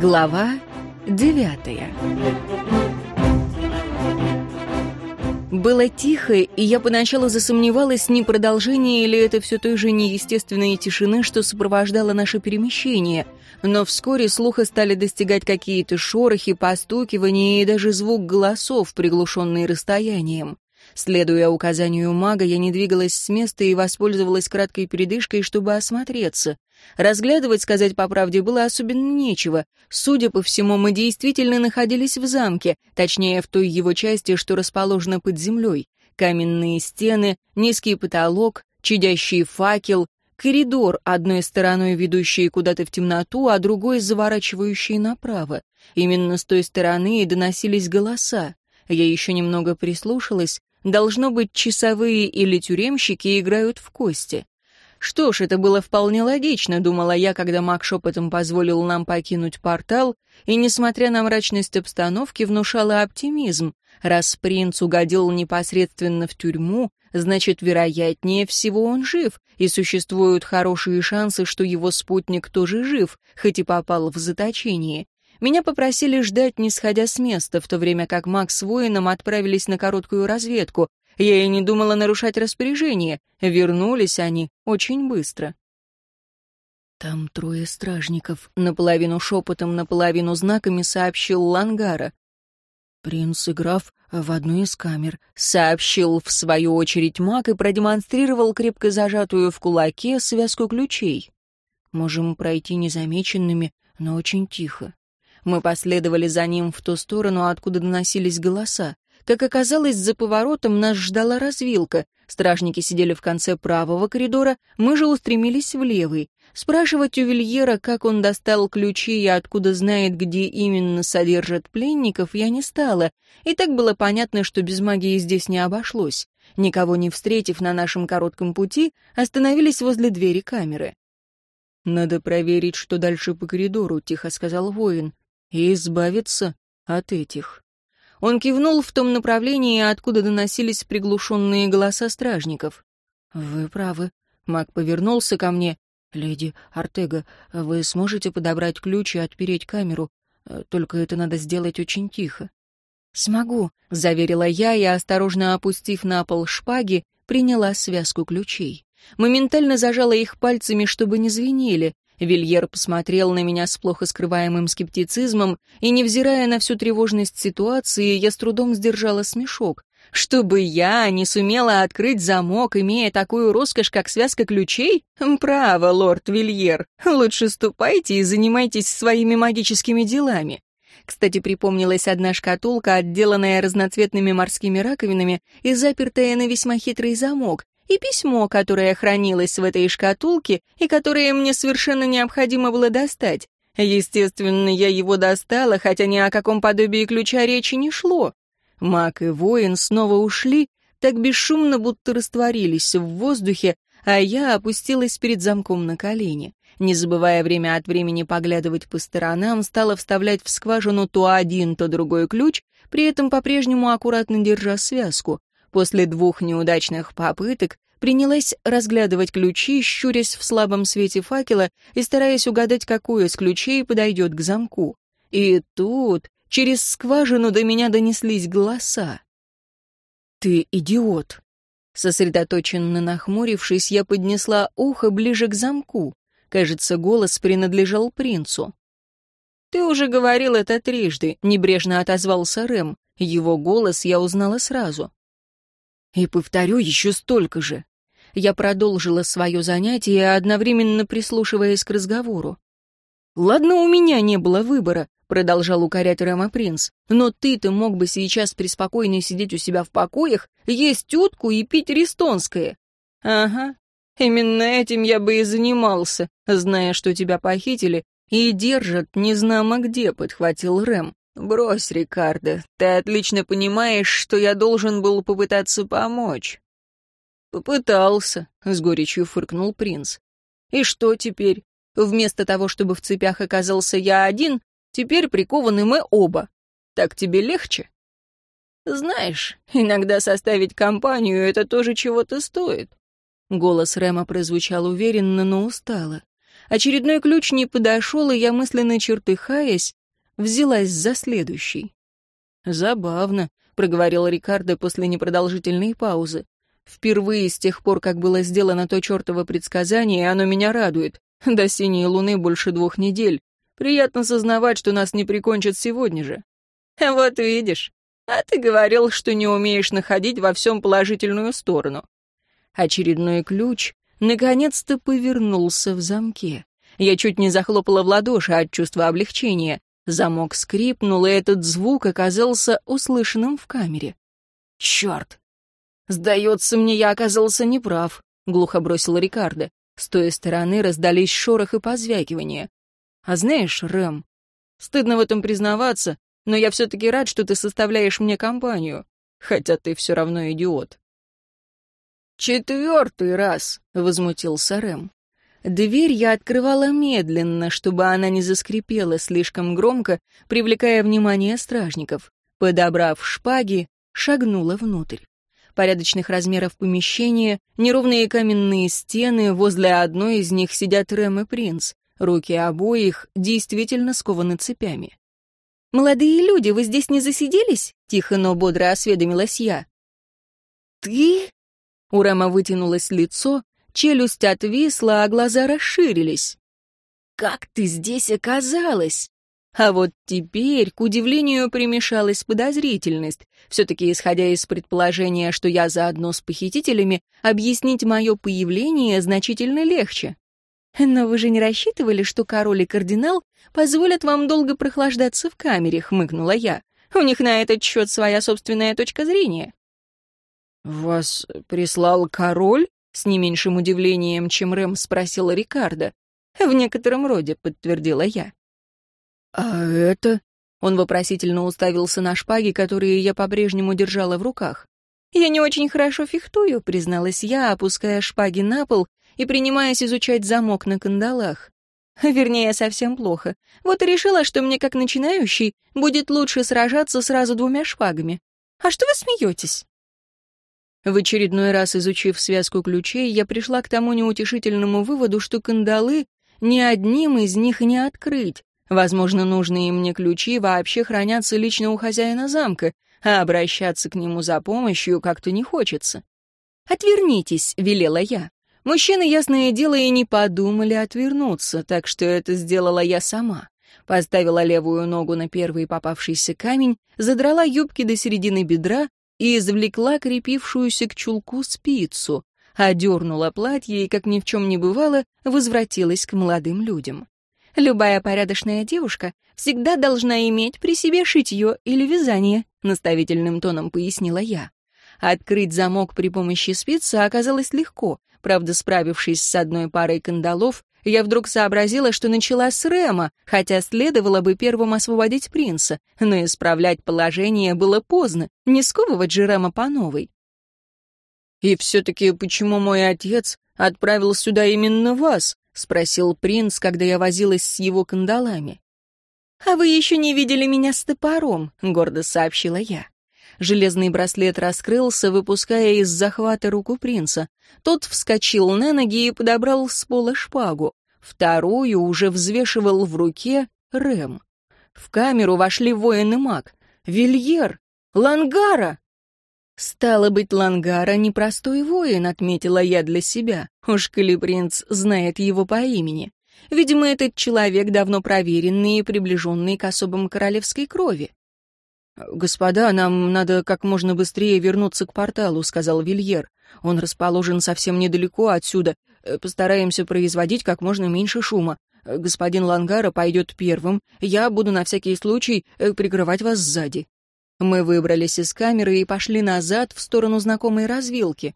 Глава девятая Было тихо, и я поначалу засомневалась, не продолжение или это все той же неестественной тишины, что сопровождало наше перемещение. Но вскоре слуха стали достигать какие-то шорохи, постукивания и даже звук голосов, приглушенный расстоянием. Следуя указанию мага, я не двигалась с места и воспользовалась краткой передышкой, чтобы осмотреться. Разглядывать, сказать по правде, было особенно нечего. Судя по всему, мы действительно находились в замке, точнее, в той его части, что расположена под землей. Каменные стены, низкий потолок, чадящий факел, коридор, одной стороной ведущий куда-то в темноту, а другой заворачивающий направо. Именно с той стороны и доносились голоса. Я еще немного прислушалась. Должно быть, часовые или тюремщики играют в кости. Что ж, это было вполне логично, думала я, когда маг шепотом позволил нам покинуть портал, и, несмотря на мрачность обстановки, внушала оптимизм. Раз принц угодил непосредственно в тюрьму, значит, вероятнее всего он жив, и существуют хорошие шансы, что его спутник тоже жив, хоть и попал в заточение. Меня попросили ждать, не сходя с места, в то время как Макс с воином отправились на короткую разведку, я и не думала нарушать распоряжение. Вернулись они очень быстро. «Там трое стражников», — наполовину шепотом, наполовину знаками сообщил Лангара. «Принц и граф в одну из камер», — сообщил в свою очередь маг и продемонстрировал крепко зажатую в кулаке связку ключей. «Можем пройти незамеченными, но очень тихо». Мы последовали за ним в ту сторону, откуда доносились голоса. Как оказалось, за поворотом нас ждала развилка. Стражники сидели в конце правого коридора, мы же устремились в левый. Спрашивать у Вильера, как он достал ключи и откуда знает, где именно содержат пленников, я не стала. И так было понятно, что без магии здесь не обошлось. Никого не встретив на нашем коротком пути, остановились возле двери камеры. «Надо проверить, что дальше по коридору», — тихо сказал воин, — «и избавиться от этих». Он кивнул в том направлении, откуда доносились приглушенные голоса стражников. «Вы правы». Маг повернулся ко мне. «Леди Артега, вы сможете подобрать ключ и отпереть камеру? Только это надо сделать очень тихо». «Смогу», — заверила я и, осторожно опустив на пол шпаги, приняла связку ключей. Моментально зажала их пальцами, чтобы не звенели. Вильер посмотрел на меня с плохо скрываемым скептицизмом, и, невзирая на всю тревожность ситуации, я с трудом сдержала смешок. Чтобы я не сумела открыть замок, имея такую роскошь, как связка ключей? Право, лорд Вильер. Лучше ступайте и занимайтесь своими магическими делами. Кстати, припомнилась одна шкатулка, отделанная разноцветными морскими раковинами и запертая на весьма хитрый замок, и письмо, которое хранилось в этой шкатулке и которое мне совершенно необходимо было достать. Естественно, я его достала, хотя ни о каком подобии ключа речи не шло. Маг и воин снова ушли, так бесшумно, будто растворились в воздухе, а я опустилась перед замком на колени. Не забывая время от времени поглядывать по сторонам, стала вставлять в скважину то один, то другой ключ, при этом по-прежнему аккуратно держа связку. После двух неудачных попыток принялась разглядывать ключи, щурясь в слабом свете факела и стараясь угадать, какой из ключей подойдет к замку. И тут через скважину до меня донеслись голоса. «Ты идиот!» Сосредоточенно нахмурившись, я поднесла ухо ближе к замку. Кажется, голос принадлежал принцу. «Ты уже говорил это трижды», — небрежно отозвался Рэм. Его голос я узнала сразу. И повторю еще столько же. Я продолжила свое занятие, одновременно прислушиваясь к разговору. «Ладно, у меня не было выбора», — продолжал укорять Рема Принц, «но ты-то мог бы сейчас преспокойно сидеть у себя в покоях, есть утку и пить рестонское». «Ага, именно этим я бы и занимался, зная, что тебя похитили и держат незнамо где», — подхватил Рэм. «Брось, Рикардо, ты отлично понимаешь, что я должен был попытаться помочь». «Попытался», — с горечью фыркнул принц. «И что теперь? Вместо того, чтобы в цепях оказался я один, теперь прикованы мы оба. Так тебе легче?» «Знаешь, иногда составить компанию — это тоже чего-то стоит». Голос Рема прозвучал уверенно, но устало. Очередной ключ не подошел, и я, мысленно чертыхаясь, взялась за следующий. «Забавно», — проговорил Рикардо после непродолжительной паузы. «Впервые с тех пор, как было сделано то чертово предсказание, оно меня радует. До синей луны больше двух недель. Приятно сознавать, что нас не прикончат сегодня же». «Вот видишь. А ты говорил, что не умеешь находить во всем положительную сторону». Очередной ключ наконец-то повернулся в замке. Я чуть не захлопала в ладоши от чувства облегчения. Замок скрипнул, и этот звук оказался услышанным в камере. «Черт! Сдается мне, я оказался неправ», — глухо бросил Рикардо. С той стороны раздались шорох и позвякивание. «А знаешь, Рэм, стыдно в этом признаваться, но я все-таки рад, что ты составляешь мне компанию, хотя ты все равно идиот». «Четвертый раз!» — возмутился Рэм. Дверь я открывала медленно, чтобы она не заскрипела слишком громко, привлекая внимание стражников. Подобрав шпаги, шагнула внутрь. Порядочных размеров помещения, неровные каменные стены, возле одной из них сидят Рэм и Принц. Руки обоих действительно скованы цепями. «Молодые люди, вы здесь не засиделись?» — тихо, но бодро осведомилась я. «Ты?» У Рэма вытянулось лицо, челюсть отвисла, а глаза расширились. «Как ты здесь оказалась?» А вот теперь, к удивлению, примешалась подозрительность. Все-таки, исходя из предположения, что я заодно с похитителями, объяснить мое появление значительно легче. «Но вы же не рассчитывали, что король и кардинал позволят вам долго прохлаждаться в камере?» — хмыкнула я. «У них на этот счет своя собственная точка зрения». «Вас прислал король?» — с не меньшим удивлением, чем Рэм спросила Рикардо. «В некотором роде», — подтвердила я. «А это?» — он вопросительно уставился на шпаги, которые я по-прежнему держала в руках. «Я не очень хорошо фехтую», — призналась я, опуская шпаги на пол и принимаясь изучать замок на кандалах. Вернее, совсем плохо. Вот и решила, что мне, как начинающий, будет лучше сражаться сразу двумя шпагами. А что вы смеетесь? В очередной раз изучив связку ключей, я пришла к тому неутешительному выводу, что кандалы ни одним из них не открыть. Возможно, нужные мне ключи вообще хранятся лично у хозяина замка, а обращаться к нему за помощью как-то не хочется. «Отвернитесь», — велела я. Мужчины, ясное дело, и не подумали отвернуться, так что это сделала я сама. Поставила левую ногу на первый попавшийся камень, задрала юбки до середины бедра и извлекла крепившуюся к чулку спицу, одернула платье и, как ни в чем не бывало, возвратилась к молодым людям. «Любая порядочная девушка всегда должна иметь при себе шитье или вязание», наставительным тоном пояснила я. Открыть замок при помощи спицы оказалось легко, правда, справившись с одной парой кандалов, я вдруг сообразила, что начала с Рема, хотя следовало бы первым освободить принца, но исправлять положение было поздно, не сковывать же Рема по новой. «И все-таки почему мой отец отправил сюда именно вас?» — спросил принц, когда я возилась с его кандалами. «А вы еще не видели меня с топором», — гордо сообщила я. Железный браслет раскрылся, выпуская из захвата руку принца. Тот вскочил на ноги и подобрал с пола шпагу. Вторую уже взвешивал в руке Рэм. В камеру вошли воины-маг. Вильер! Лангара! Стало быть, Лангара — непростой воин, отметила я для себя. Уж коли принц знает его по имени. Видимо, этот человек давно проверенный и приближенный к особам королевской крови. «Господа, нам надо как можно быстрее вернуться к порталу», — сказал Вильер. «Он расположен совсем недалеко отсюда. Э, постараемся производить как можно меньше шума. Э, господин Лангара пойдет первым. Я буду на всякий случай э, прикрывать вас сзади». Мы выбрались из камеры и пошли назад в сторону знакомой развилки.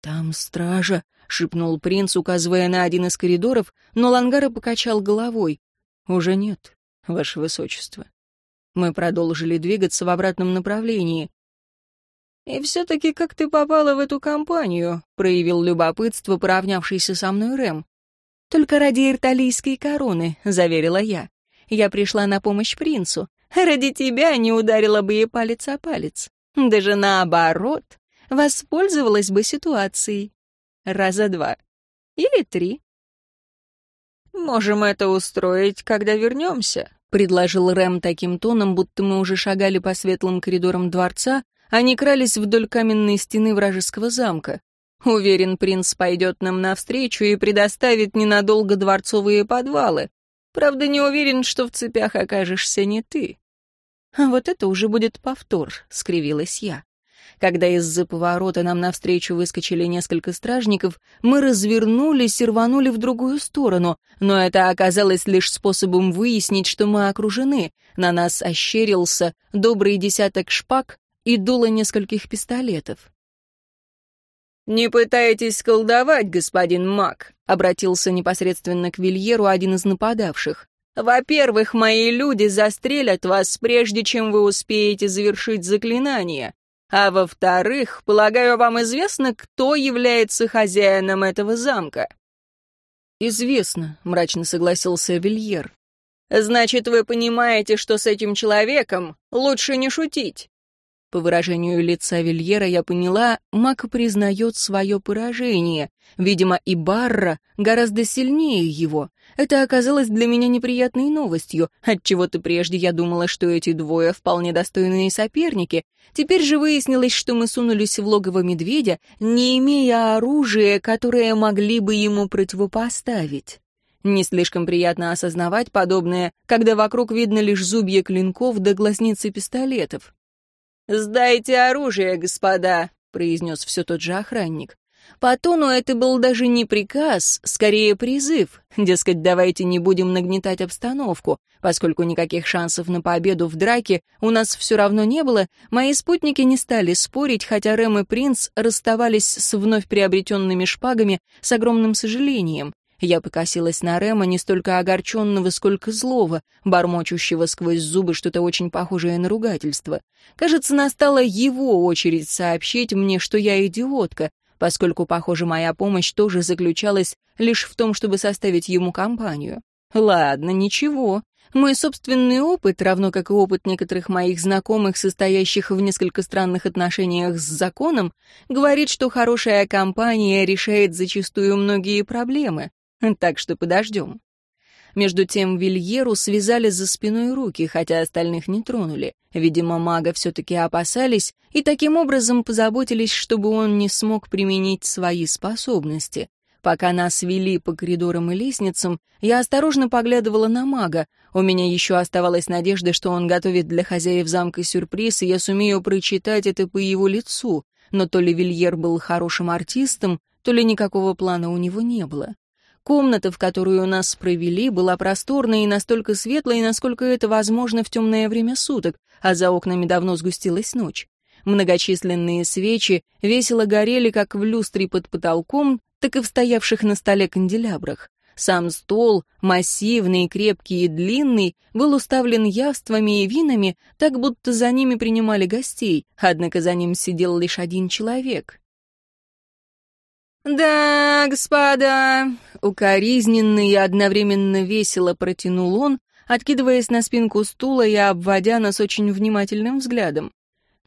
«Там стража», — шепнул принц, указывая на один из коридоров, но Лангара покачал головой. «Уже нет, ваше высочество». Мы продолжили двигаться в обратном направлении. «И все-таки как ты попала в эту компанию?» — проявил любопытство, поравнявшийся со мной Рэм. «Только ради ирталийской короны», — заверила я. «Я пришла на помощь принцу. Ради тебя не ударила бы и палец о палец. Даже наоборот, воспользовалась бы ситуацией. Раза два. Или три. «Можем это устроить, когда вернемся», — предложил Рэм таким тоном, будто мы уже шагали по светлым коридорам дворца, а не крались вдоль каменной стены вражеского замка. Уверен, принц пойдет нам навстречу и предоставит ненадолго дворцовые подвалы. Правда, не уверен, что в цепях окажешься не ты. «А вот это уже будет повтор», — скривилась я. Когда из-за поворота нам навстречу выскочили несколько стражников, мы развернулись и рванули в другую сторону, но это оказалось лишь способом выяснить, что мы окружены. На нас ощерился добрый десяток шпаг и дуло нескольких пистолетов. «Не пытайтесь колдовать, господин маг», — обратился непосредственно к Вильеру один из нападавших. «Во-первых, мои люди застрелят вас, прежде чем вы успеете завершить заклинание. А во-вторых, полагаю, вам известно, кто является хозяином этого замка?» «Известно», — мрачно согласился Вильер. «Значит, вы понимаете, что с этим человеком лучше не шутить. По выражению лица Вильера я поняла, Мак признает свое поражение. Видимо, и Барра гораздо сильнее его. Это оказалось для меня неприятной новостью. Отчего-то прежде я думала, что эти двое вполне достойные соперники. Теперь же выяснилось, что мы сунулись в логово медведя, не имея оружия, которое могли бы ему противопоставить. Не слишком приятно осознавать подобное, когда вокруг видно лишь зубья клинков да глазницы пистолетов. «Сдайте оружие, господа», — произнес все тот же охранник. По тону это был даже не приказ, скорее призыв. Дескать, давайте не будем нагнетать обстановку. Поскольку никаких шансов на победу в драке у нас все равно не было, мои спутники не стали спорить, хотя Рэм и Принц расставались с вновь приобретенными шпагами с огромным сожалением. Я покосилась на Рема не столько огорченного, сколько злого, бормочущего сквозь зубы что-то очень похожее на ругательство. Кажется, настала его очередь сообщить мне, что я идиотка, поскольку, похоже, моя помощь тоже заключалась лишь в том, чтобы составить ему компанию. Ладно, ничего. Мой собственный опыт, равно как и опыт некоторых моих знакомых, состоящих в несколько странных отношениях с законом, говорит, что хорошая компания решает зачастую многие проблемы. Так что подождем. Между тем Вильеру связали за спиной руки, хотя остальных не тронули. Видимо, мага все-таки опасались и таким образом позаботились, чтобы он не смог применить свои способности. Пока нас вели по коридорам и лестницам, я осторожно поглядывала на мага. У меня еще оставалась надежда, что он готовит для хозяев замка сюрприз, и я сумею прочитать это по его лицу. Но то ли Вильер был хорошим артистом, то ли никакого плана у него не было. Комната, в которую нас провели, была просторной и настолько светлой, насколько это возможно в темное время суток, а за окнами давно сгустилась ночь. Многочисленные свечи весело горели как в люстре под потолком, так и в стоявших на столе канделябрах. Сам стол, массивный, крепкий и длинный, был уставлен явствами и винами, так будто за ними принимали гостей, однако за ним сидел лишь один человек. «Да, господа», — укоризненно и одновременно весело протянул он, откидываясь на спинку стула и обводя нас очень внимательным взглядом.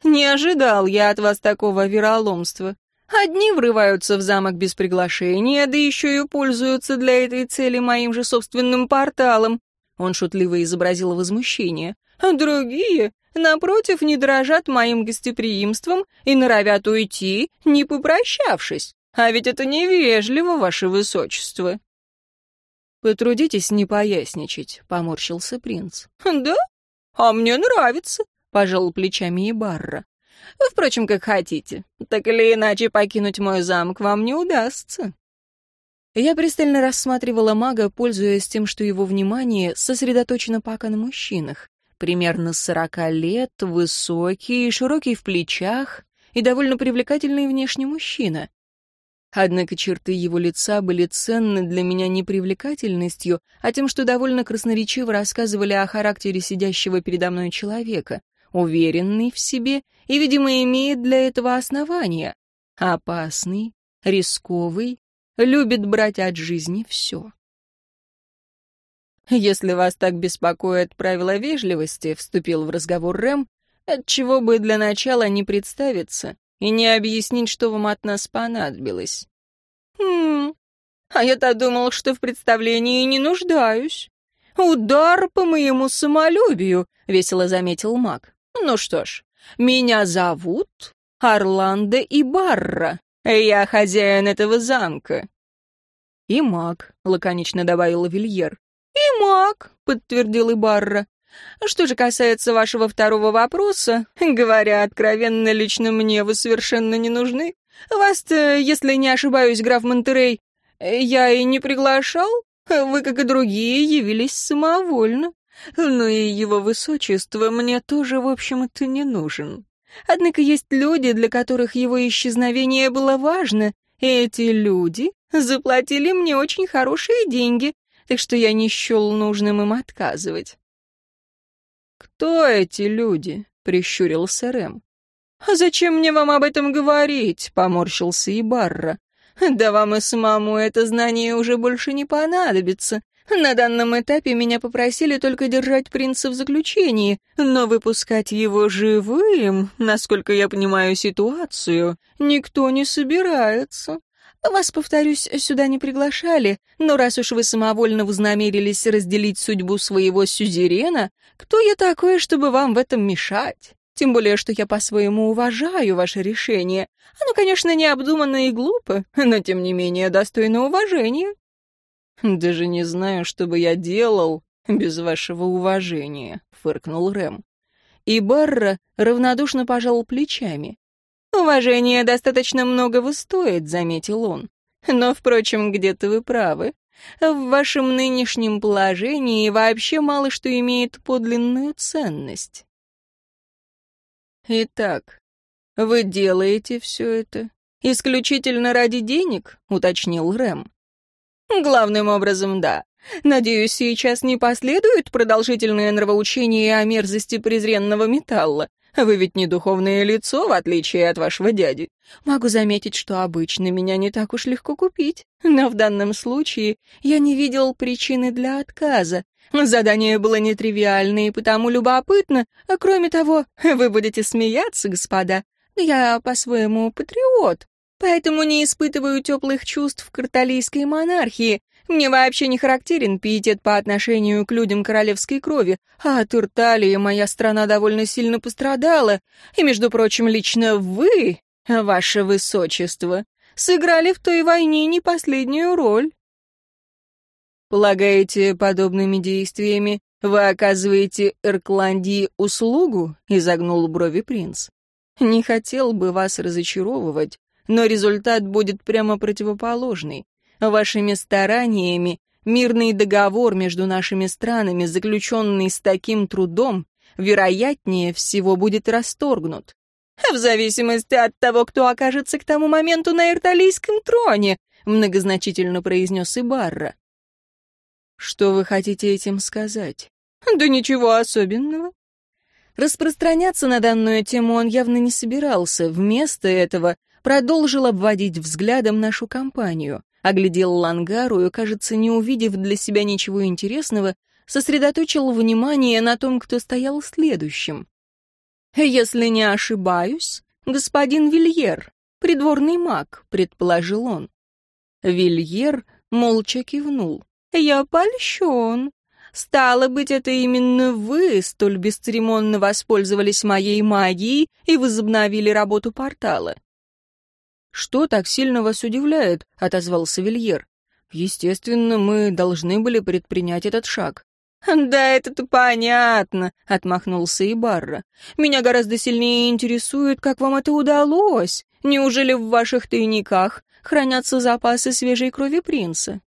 «Не ожидал я от вас такого вероломства. Одни врываются в замок без приглашения, да еще и пользуются для этой цели моим же собственным порталом». Он шутливо изобразил возмущение. «А другие, напротив, не дрожат моим гостеприимством и норовят уйти, не попрощавшись. А ведь это невежливо, ваше высочество». «Потрудитесь не поясничать», — поморщился принц. «Да? А мне нравится», — пожал плечами и Барра. «Впрочем, как хотите. Так или иначе, покинуть мой замок вам не удастся». Я пристально рассматривала мага, пользуясь тем, что его внимание сосредоточено пока на мужчинах. Примерно сорока лет, высокий, широкий в плечах и довольно привлекательный внешний мужчина. Однако черты его лица были ценны для меня не привлекательностью, а тем, что довольно красноречиво рассказывали о характере сидящего передо мной человека, уверенный в себе и, видимо, имеет для этого основания. Опасный, рисковый, любит брать от жизни все. «Если вас так беспокоят правила вежливости», — вступил в разговор Рэм, «отчего бы для начала не представиться и не объяснить, что вам от нас понадобилось. «Хм, А я-то думал, что в представлении не нуждаюсь. Удар по моему самолюбию, весело заметил маг. Ну что ж, меня зовут Орландо Ибарра. Я хозяин этого замка. И маг, лаконично добавил Вильер. И маг, подтвердил Ибарра. Что же касается вашего второго вопроса, говоря откровенно, лично мне вы совершенно не нужны. Вас-то, если не ошибаюсь, граф Монтерей, я и не приглашал. Вы, как и другие, явились самовольно. Но и его высочество мне тоже, в общем-то, не нужен. Однако есть люди, для которых его исчезновение было важно, эти люди заплатили мне очень хорошие деньги, так что я не счел нужным им отказывать. «Кто эти люди?» — прищурился Рэм. «А зачем мне вам об этом говорить?» — поморщился и Барра. «Да вам и самому это знание уже больше не понадобится. На данном этапе меня попросили только держать принца в заключении, но выпускать его живым, насколько я понимаю ситуацию, никто не собирается. Вас, повторюсь, сюда не приглашали, но раз уж вы самовольно вознамерились разделить судьбу своего сюзерена, кто я такой, чтобы вам в этом мешать? Тем более, что я по-своему уважаю ваше решение. Оно, конечно, необдуманно и глупо, но, тем не менее, достойно уважения. «Даже не знаю, что бы я делал без вашего уважения», — фыркнул Рэм. И Барра равнодушно пожал плечами. «Уважение достаточно многого стоит», — заметил он. «Но, впрочем, где-то вы правы. В вашем нынешнем положении вообще мало что имеет подлинную ценность». «Итак, вы делаете все это исключительно ради денег?» — уточнил Рэм. Главным образом, да. Надеюсь, сейчас не последует продолжительное нравоучение о мерзости презренного металла. Вы ведь не духовное лицо, в отличие от вашего дяди. Могу заметить, что обычно меня не так уж легко купить. Но в данном случае я не видел причины для отказа. Задание было нетривиальное и потому любопытно. А кроме того, вы будете смеяться, господа. Я по-своему патриот. Поэтому не испытываю теплых чувств к карталийской монархии. Мне вообще не характерен пиетет по отношению к людям королевской крови, а от Урталии моя страна довольно сильно пострадала. И, между прочим, лично вы, ваше высочество, сыграли в той войне не последнюю роль. Полагаете, подобными действиями вы оказываете Эркландии услугу? Изогнул брови принц. Не хотел бы вас разочаровывать, но результат будет прямо противоположный. Вашими стараниями мирный договор между нашими странами, заключенный с таким трудом, вероятнее всего будет расторгнут. В зависимости от того, кто окажется к тому моменту на Ирталийском троне, многозначительно произнес Ибарра. Что вы хотите этим сказать? Да ничего особенного. Распространяться на данную тему он явно не собирался. Вместо этого продолжил обводить взглядом нашу компанию, оглядел Лангару и, кажется, не увидев для себя ничего интересного, сосредоточил внимание на том, кто стоял следующим. «Если не ошибаюсь, господин Вильер, придворный маг», — предположил он. Вильер молча кивнул. «Я польщен. Стало быть, это именно вы столь бесцеремонно воспользовались моей магией и возобновили работу портала. «Что так сильно вас удивляет?» — отозвался Вильер. «Естественно, мы должны были предпринять этот шаг». «Да это-то понятно», — отмахнулся Ибарра. «Меня гораздо сильнее интересует, как вам это удалось. Неужели в ваших тайниках хранятся запасы свежей крови принца?»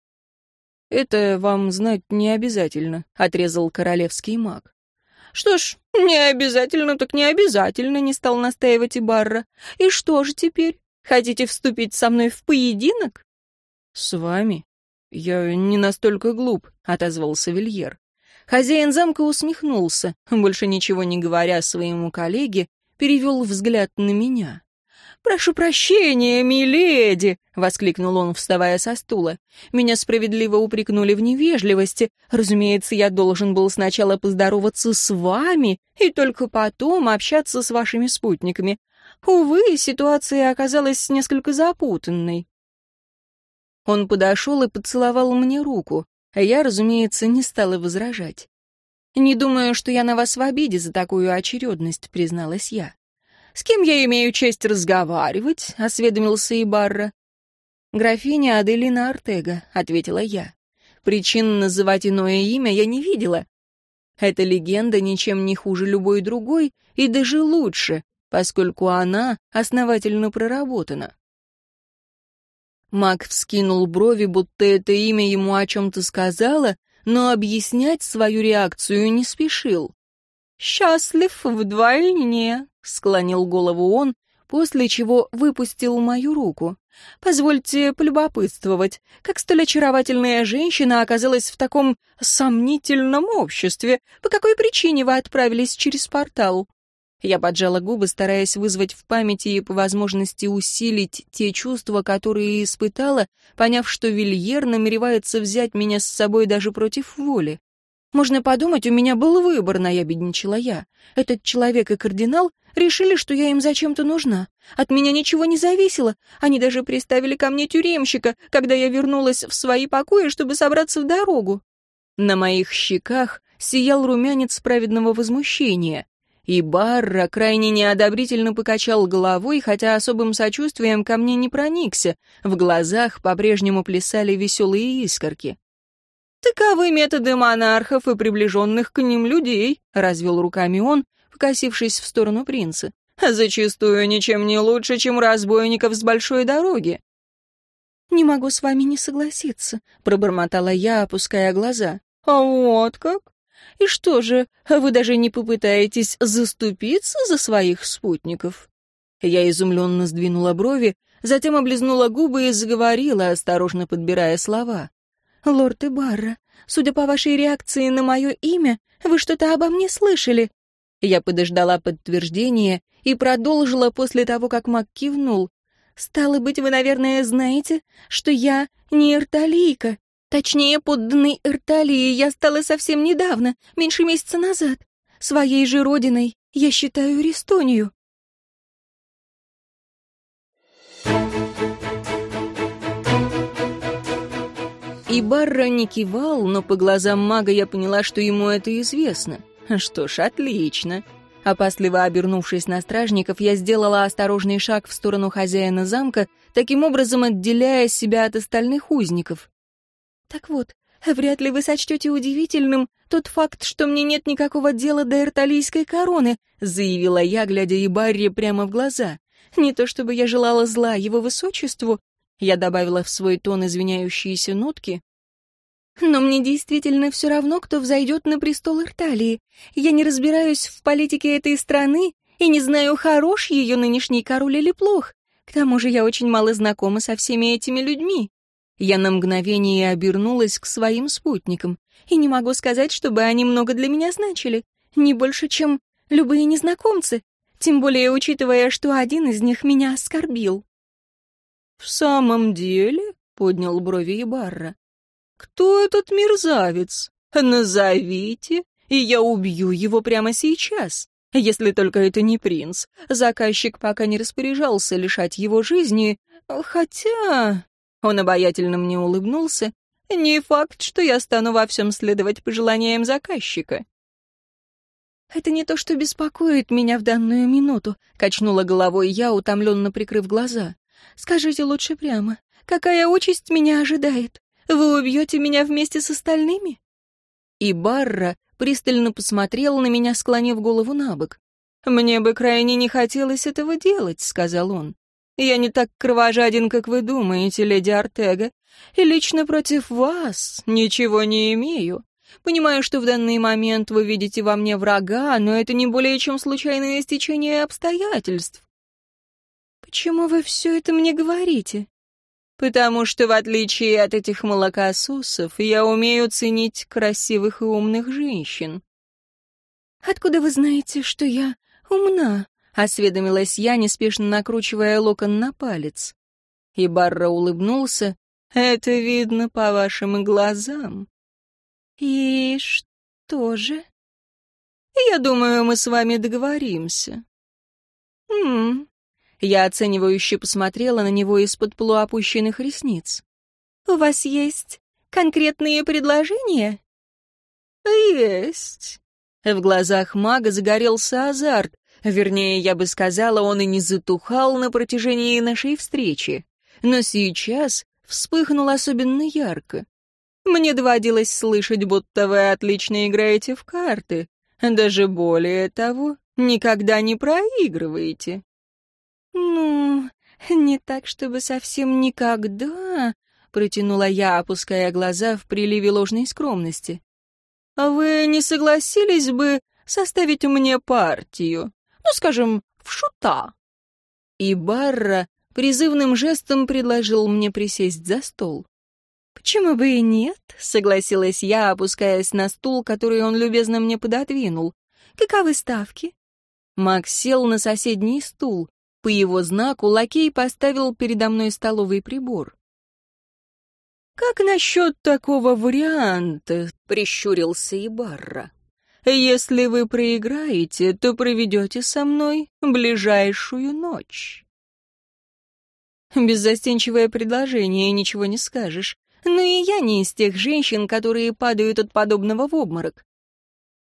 «Это вам знать не обязательно», — отрезал королевский маг. «Что ж, не обязательно, так не обязательно», — не стал настаивать Ибарра. «И что же теперь? Хотите вступить со мной в поединок?» «С вами? Я не настолько глуп», — отозвался Вильер. Хозяин замка усмехнулся, больше ничего не говоря своему коллеге, перевел взгляд на меня. «Прошу прощения, миледи!» — воскликнул он, вставая со стула. «Меня справедливо упрекнули в невежливости. Разумеется, я должен был сначала поздороваться с вами и только потом общаться с вашими спутниками. Увы, ситуация оказалась несколько запутанной. Он подошел и поцеловал мне руку, а я, разумеется, не стала возражать. «Не думаю, что я на вас в обиде за такую очередность», — призналась я. «С кем я имею честь разговаривать?» — осведомился Ибарра. «Графиня Аделина Артега», — ответила я. Причин называть иное имя я не видела. Эта легенда ничем не хуже любой другой и даже лучше, поскольку она основательно проработана. Мак вскинул брови, будто это имя ему о чем-то сказала, но объяснять свою реакцию не спешил. «Счастлив вдвойне», — склонил голову он, после чего выпустил мою руку. «Позвольте полюбопытствовать, как столь очаровательная женщина оказалась в таком сомнительном обществе? По какой причине вы отправились через портал?» Я поджала губы, стараясь вызвать в памяти и по возможности усилить те чувства, которые испытала, поняв, что Вильер намеревается взять меня с собой даже против воли. Можно подумать, у меня был выбор, наябедничала я. Этот человек и кардинал решили, что я им зачем-то нужна. От меня ничего не зависело. Они даже приставили ко мне тюремщика, когда я вернулась в свои покои, чтобы собраться в дорогу. На моих щеках сиял румянец праведного возмущения. И Барра крайне неодобрительно покачал головой, хотя особым сочувствием ко мне не проникся. В глазах по-прежнему плясали веселые искорки. «Таковы методы монархов и приближенных к ним людей», — развел руками он, покосившись в сторону принца. «Зачастую ничем не лучше, чем разбойников с большой дороги». «Не могу с вами не согласиться», — пробормотала я, опуская глаза. «А вот как? И что же, вы даже не попытаетесь заступиться за своих спутников?» Я изумленно сдвинула брови, затем облизнула губы и заговорила, осторожно подбирая слова. «Лорд Ибарра, судя по вашей реакции на мое имя, вы что-то обо мне слышали?» Я подождала подтверждения и продолжила после того, как Мак кивнул. «Стало быть, вы, наверное, знаете, что я не ирталийка, Точнее, подданной Эрталии я стала совсем недавно, меньше месяца назад. Своей же родиной я считаю Рестонию. И Барра не кивал, но по глазам мага я поняла, что ему это известно. Что ж, отлично. Опасливо обернувшись на стражников, я сделала осторожный шаг в сторону хозяина замка, таким образом отделяя себя от остальных узников. Так вот, вряд ли вы сочтете удивительным тот факт, что мне нет никакого дела до эрталийской короны, заявила я, глядя Ибарри прямо в глаза. Не то чтобы я желала зла его высочеству, я добавила в свой тон извиняющиеся нотки, но мне действительно все равно, кто взойдет на престол Ирталии. Я не разбираюсь в политике этой страны и не знаю, хорош ее нынешний король или плох. К тому же я очень мало знакома со всеми этими людьми. Я на мгновение обернулась к своим спутникам, и не могу сказать, чтобы они много для меня значили. Не больше, чем любые незнакомцы, тем более учитывая, что один из них меня оскорбил. «В самом деле?» — поднял брови Ибарра. «Кто этот мерзавец? Назовите, и я убью его прямо сейчас. Если только это не принц. Заказчик пока не распоряжался лишать его жизни, хотя...» Он обаятельно мне улыбнулся. «Не факт, что я стану во всем следовать пожеланиям заказчика». «Это не то, что беспокоит меня в данную минуту», — качнула головой я, утомленно прикрыв глаза. «Скажите лучше прямо, какая участь меня ожидает? Вы убьете меня вместе с остальными?» И Барра пристально посмотрел на меня, склонив голову на бок. «Мне бы крайне не хотелось этого делать», — сказал он. Я не так кровожаден, как вы думаете, леди Артега, и лично против вас ничего не имею. Понимаю, что в данный момент вы видите во мне врага, но это не более чем случайное стечение обстоятельств. Почему вы все это мне говорите? Потому что, в отличие от этих молокососов, я умею ценить красивых и умных женщин. Откуда вы знаете, что я умна? Осведомилась я, неспешно накручивая локон на палец. И Барра улыбнулся. «Это видно по вашим глазам». «И что же?» «Я думаю, мы с вами договоримся». «Хм...» Я оценивающе посмотрела на него из-под полуопущенных ресниц. «У вас есть конкретные предложения?» «Есть». В глазах мага загорелся азарт. Вернее, я бы сказала, он и не затухал на протяжении нашей встречи. Но сейчас вспыхнул особенно ярко. Мне доводилось слышать, будто вы отлично играете в карты. Даже более того, никогда не проигрываете. «Ну, не так, чтобы совсем никогда», — протянула я, опуская глаза в приливе ложной скромности. «Вы не согласились бы составить мне партию? Ну, скажем, в шута?» И Барра призывным жестом предложил мне присесть за стол. «Почему бы и нет?» — согласилась я, опускаясь на стул, который он любезно мне пододвинул. «Каковы ставки?» Макс сел на соседний стул. По его знаку лакей поставил передо мной столовый прибор. «Как насчет такого варианта?» — прищурился Ибарра. «Если вы проиграете, то проведете со мной ближайшую ночь». Беззастенчивое предложение, ничего не скажешь. Но и я не из тех женщин, которые падают от подобного в обморок.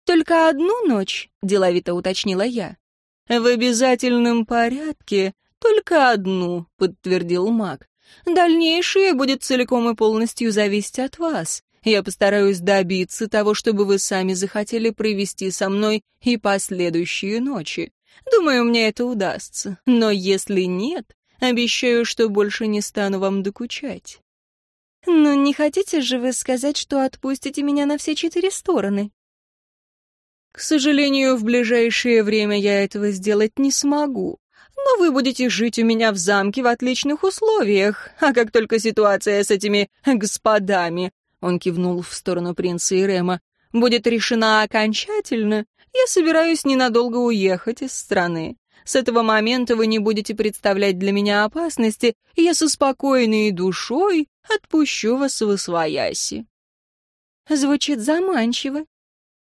«Только одну ночь?» — деловито уточнила я. «В обязательном порядке только одну», — подтвердил маг. «Дальнейшее будет целиком и полностью зависеть от вас. Я постараюсь добиться того, чтобы вы сами захотели провести со мной и последующие ночи. Думаю, мне это удастся. Но если нет, обещаю, что больше не стану вам докучать». «Но не хотите же вы сказать, что отпустите меня на все четыре стороны?» К сожалению, в ближайшее время я этого сделать не смогу. Но вы будете жить у меня в замке в отличных условиях. А как только ситуация с этими господами, он кивнул в сторону принца Ирема, будет решена окончательно, я собираюсь ненадолго уехать из страны. С этого момента вы не будете представлять для меня опасности, и я со спокойной душой отпущу вас в освояси. Звучит заманчиво.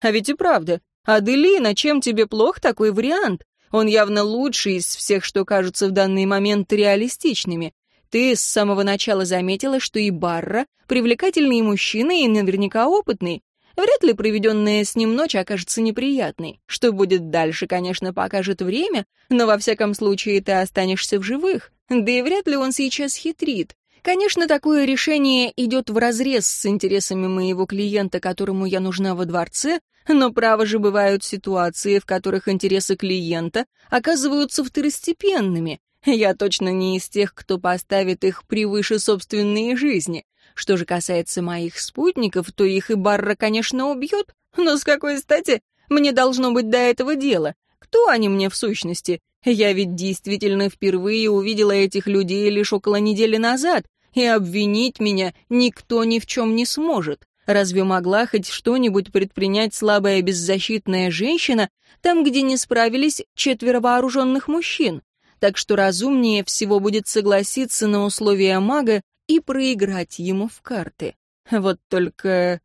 А ведь и правда, «Аделина, чем тебе плох такой вариант? Он явно лучший из всех, что кажутся в данный момент реалистичными. Ты с самого начала заметила, что и Барра — привлекательный мужчина и наверняка опытный. Вряд ли проведенная с ним ночь окажется неприятной. Что будет дальше, конечно, покажет время, но во всяком случае ты останешься в живых. Да и вряд ли он сейчас хитрит. Конечно, такое решение идет вразрез с интересами моего клиента, которому я нужна во дворце, но, право же, бывают ситуации, в которых интересы клиента оказываются второстепенными. Я точно не из тех, кто поставит их превыше собственной жизни. Что же касается моих спутников, то их и Барра, конечно, убьет. Но с какой стати мне должно быть до этого дела? Кто они мне в сущности? Я ведь действительно впервые увидела этих людей лишь около недели назад, и обвинить меня никто ни в чем не сможет. Разве могла хоть что-нибудь предпринять слабая беззащитная женщина там, где не справились четверо вооруженных мужчин? Так что разумнее всего будет согласиться на условия мага и проиграть ему в карты. Вот только...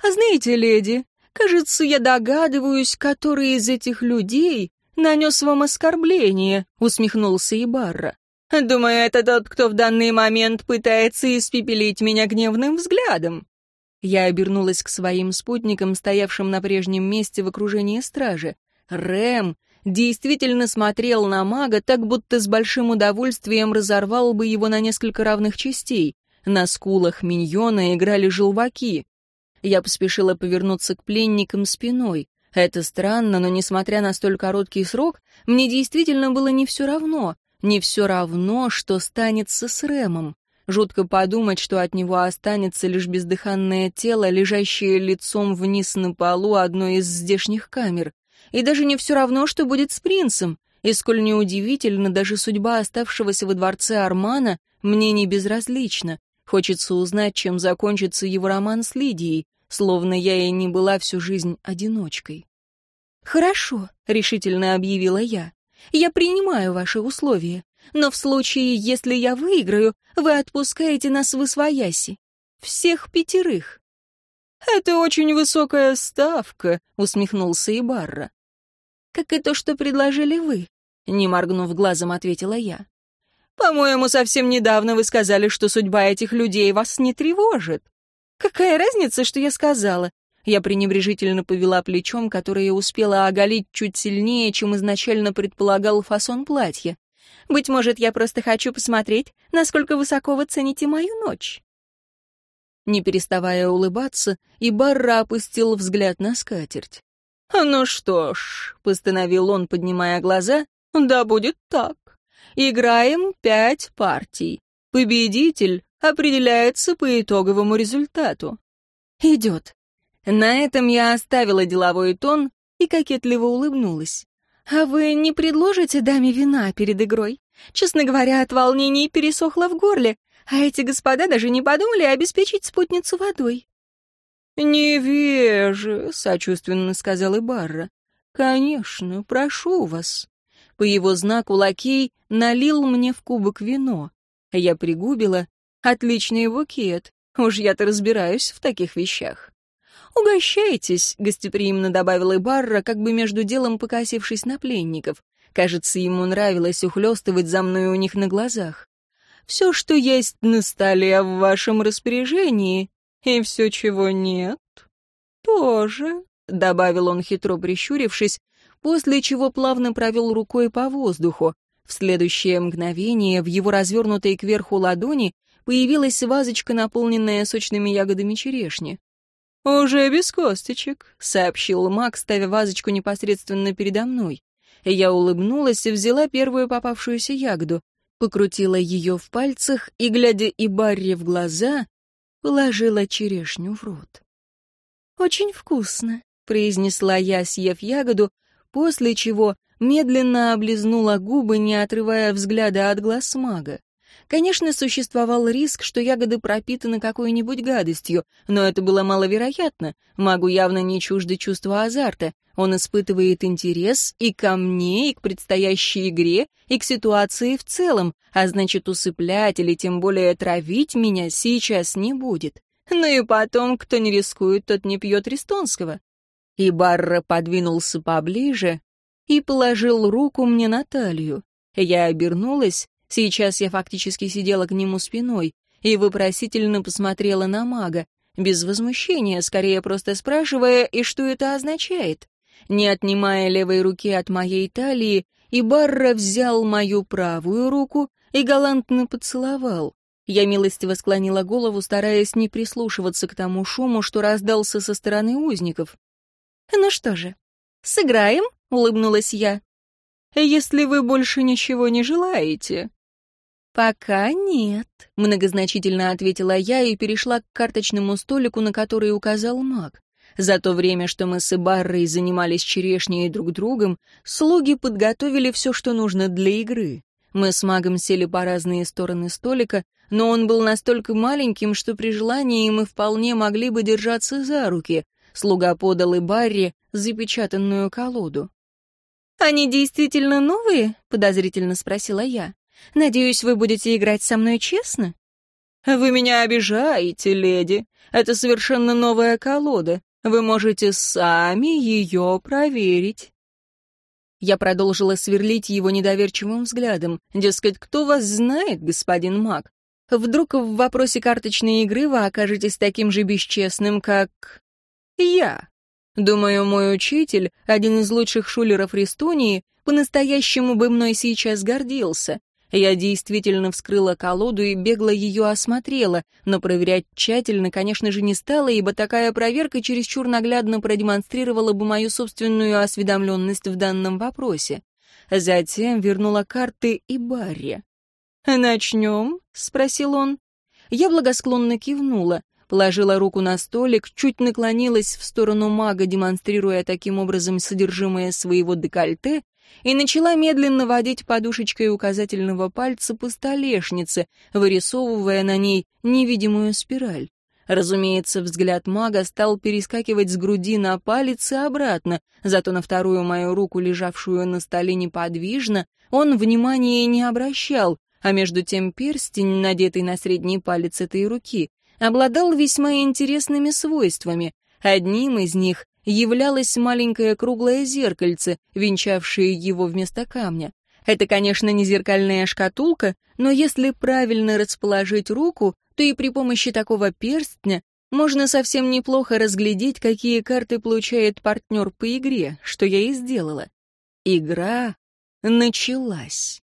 А знаете, леди, кажется, я догадываюсь, который из этих людей нанес вам оскорбление, усмехнулся Ибарра. Думаю, это тот, кто в данный момент пытается испепелить меня гневным взглядом. Я обернулась к своим спутникам, стоявшим на прежнем месте в окружении стражи. Рэм действительно смотрел на мага, так будто с большим удовольствием разорвал бы его на несколько равных частей. На скулах миньона играли желваки. Я поспешила повернуться к пленникам спиной. Это странно, но, несмотря на столь короткий срок, мне действительно было не все равно. Не все равно, что станется с Рэмом. Жутко подумать, что от него останется лишь бездыханное тело, лежащее лицом вниз на полу одной из здешних камер. И даже не все равно, что будет с принцем. И сколь неудивительно, даже судьба оставшегося во дворце Армана мне не безразлична. Хочется узнать, чем закончится его роман с Лидией, словно я и не была всю жизнь одиночкой. «Хорошо», — решительно объявила я. «Я принимаю ваши условия. Но в случае, если я выиграю, вы отпускаете нас в Освояси. Всех пятерых». «Это очень высокая ставка», — усмехнулся Ибарра. «Как и то, что предложили вы», — не моргнув глазом, ответила я. По-моему, совсем недавно вы сказали, что судьба этих людей вас не тревожит. Какая разница, что я сказала? Я пренебрежительно повела плечом, которое успела оголить чуть сильнее, чем изначально предполагал фасон платья. Быть может, я просто хочу посмотреть, насколько высоко вы цените мою ночь. Не переставая улыбаться, и Барра опустил взгляд на скатерть. «Ну что ж», — постановил он, поднимая глаза, — «да будет так. Играем пять партий. Победитель определяется по итоговому результату». «Идет». На этом я оставила деловой тон и кокетливо улыбнулась. «А вы не предложите даме вина перед игрой? Честно говоря, от волнений пересохло в горле, а эти господа даже не подумали обеспечить спутницу водой». «Невеже», — сочувственно сказал Ибарра. «Конечно, прошу вас». По его знаку лакей налил мне в кубок вино. Я пригубила. Отличный букет. Уж я-то разбираюсь в таких вещах. «Угощайтесь», — гостеприимно добавил Ибарра, как бы между делом покосившись на пленников. Кажется, ему нравилось ухлёстывать за мной у них на глазах. «Все, что есть на столе, в вашем распоряжении, и все, чего нет, тоже», — добавил он, хитро прищурившись, после чего плавно провел рукой по воздуху. В следующее мгновение в его развернутой кверху ладони появилась вазочка, наполненная сочными ягодами черешни. «Уже без косточек», — сообщил Мак, ставя вазочку непосредственно передо мной. Я улыбнулась и взяла первую попавшуюся ягоду, покрутила ее в пальцах и, глядя и Барри в глаза, положила черешню в рот. «Очень вкусно», — произнесла я, съев ягоду, после чего медленно облизнула губы, не отрывая взгляда от глаз мага. Конечно, существовал риск, что ягоды пропитаны какой-нибудь гадостью, но это было маловероятно. Магу явно не чужды чувство азарта. Он испытывает интерес и ко мне, и к предстоящей игре, и к ситуации в целом, а значит, усыплять или тем более травить меня сейчас не будет. Ну и потом, кто не рискует, тот не пьет рестонского. И Барра подвинулся поближе и положил руку мне на талию. Я обернулась, Сейчас я фактически сидела к нему спиной и вопросительно посмотрела на мага, без возмущения, скорее просто спрашивая, и что это означает. Не отнимая левой руки от моей талии, Ибарра взял мою правую руку и галантно поцеловал. Я милостиво склонила голову, стараясь не прислушиваться к тому шуму, что раздался со стороны узников. «Ну что же, сыграем?» — улыбнулась я. «Если вы больше ничего не желаете», «Пока нет», — многозначительно ответила я и перешла к карточному столику, на который указал маг. За то время, что мы с Ибаррой занимались черешней друг другом, слуги подготовили все, что нужно для игры. Мы с магом сели по разные стороны столика, но он был настолько маленьким, что при желании мы вполне могли бы держаться за руки. Слуга подал Ибарре запечатанную колоду. «Они действительно новые?» — подозрительно спросила я. Надеюсь, вы будете играть со мной честно?» «Вы меня обижаете, леди. Это совершенно новая колода. Вы можете сами ее проверить». Я продолжила сверлить его недоверчивым взглядом. Дескать, кто вас знает, господин маг? Вдруг в вопросе карточной игры вы окажетесь таким же бесчестным, как... я. Думаю, мой учитель, один из лучших шулеров Рестонии, по-настоящему бы мной сейчас гордился. Я действительно вскрыла колоду и бегло ее осмотрела, но проверять тщательно, конечно же, не стала, ибо такая проверка чересчур наглядно продемонстрировала бы мою собственную осведомленность в данном вопросе. Затем вернула карты и Барри. «Начнем?» — спросил он. Я благосклонно кивнула, положила руку на столик, чуть наклонилась в сторону мага, демонстрируя таким образом содержимое своего декольте, и начала медленно водить подушечкой указательного пальца по столешнице, вырисовывая на ней невидимую спираль. Разумеется, взгляд мага стал перескакивать с груди на палец и обратно, зато на вторую мою руку, лежавшую на столе неподвижно, он внимания не обращал, а между тем перстень, надетый на средний палец этой руки, обладал весьма интересными свойствами. Одним из них являлось маленькое круглое зеркальце, венчавшее его вместо камня. Это, конечно, не зеркальная шкатулка, но если правильно расположить руку, то и при помощи такого перстня можно совсем неплохо разглядеть, какие карты получает партнер по игре, что я и сделала. Игра началась.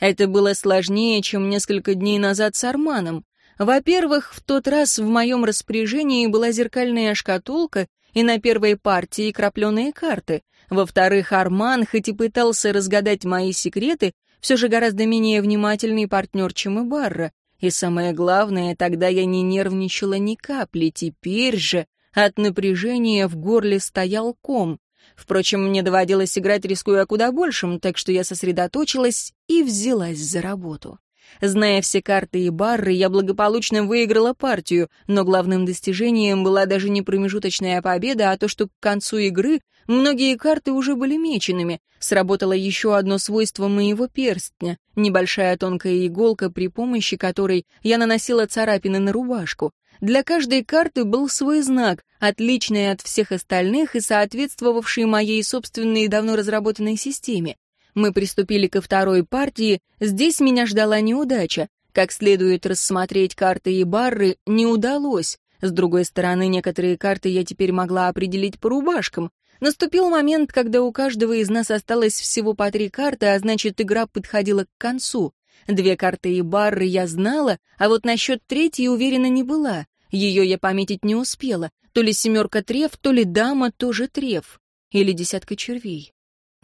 Это было сложнее, чем несколько дней назад с Арманом. Во-первых, в тот раз в моем распоряжении была зеркальная шкатулка и на первой партии крапленые карты. Во-вторых, Арман, хоть и пытался разгадать мои секреты, все же гораздо менее внимательный партнер, чем и Барра. И самое главное, тогда я не нервничала ни капли, теперь же от напряжения в горле стоял ком. Впрочем, мне доводилось играть, рискуя куда большим, так что я сосредоточилась и взялась за работу. Зная все карты и барры, я благополучно выиграла партию, но главным достижением была даже не промежуточная победа, а то, что к концу игры многие карты уже были меченными. Сработало еще одно свойство моего перстня — небольшая тонкая иголка, при помощи которой я наносила царапины на рубашку. Для каждой карты был свой знак, отличный от всех остальных и соответствовавший моей собственной давно разработанной системе. Мы приступили ко второй партии, здесь меня ждала неудача. Как следует рассмотреть карты и барры не удалось. С другой стороны, некоторые карты я теперь могла определить по рубашкам. Наступил момент, когда у каждого из нас осталось всего по три карты, а значит, игра подходила к концу. Две карты и барры я знала, а вот насчет третьей уверена не была. Ее я пометить не успела. То ли семерка треф, то ли дама тоже треф. Или десятка червей.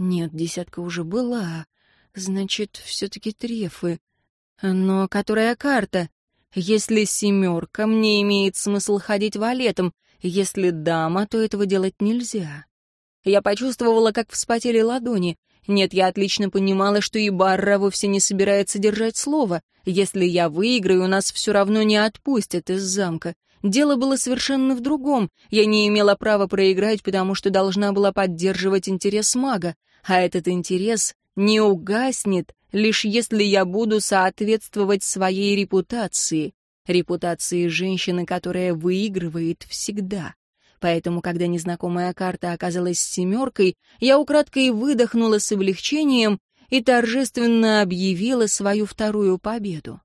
Нет, десятка уже была. Значит, все-таки трефы. Но которая карта? Если семерка, мне имеет смысл ходить валетом. Если дама, то этого делать нельзя. Я почувствовала, как вспотели ладони. Нет, я отлично понимала, что и Барра вовсе не собирается держать слово. Если я выиграю, нас все равно не отпустят из замка. Дело было совершенно в другом. Я не имела права проиграть, потому что должна была поддерживать интерес мага а этот интерес не угаснет, лишь если я буду соответствовать своей репутации, репутации женщины, которая выигрывает всегда. Поэтому, когда незнакомая карта оказалась семеркой, я украдкой выдохнула с облегчением и торжественно объявила свою вторую победу.